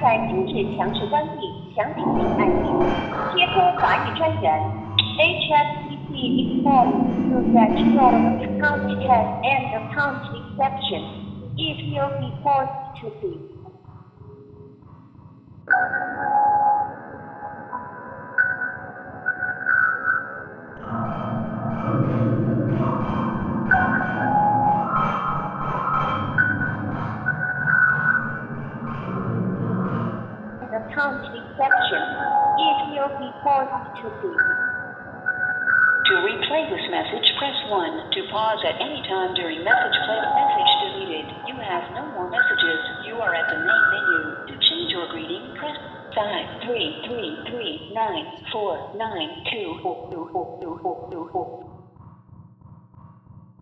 在今日强制关闭，详情请按一。贴托法语专员，HSBC informs you that you are on account test and account exception. If you'll be forced to be. Account exception. If you'll be forced to be. To replay this message, press 1. To pause at any time during message play, message deleted. You have no more messages. You are at the main menu. To change your greeting, press 5 3 3 3 9 4 9 2 4 2 4 2 4 2 4.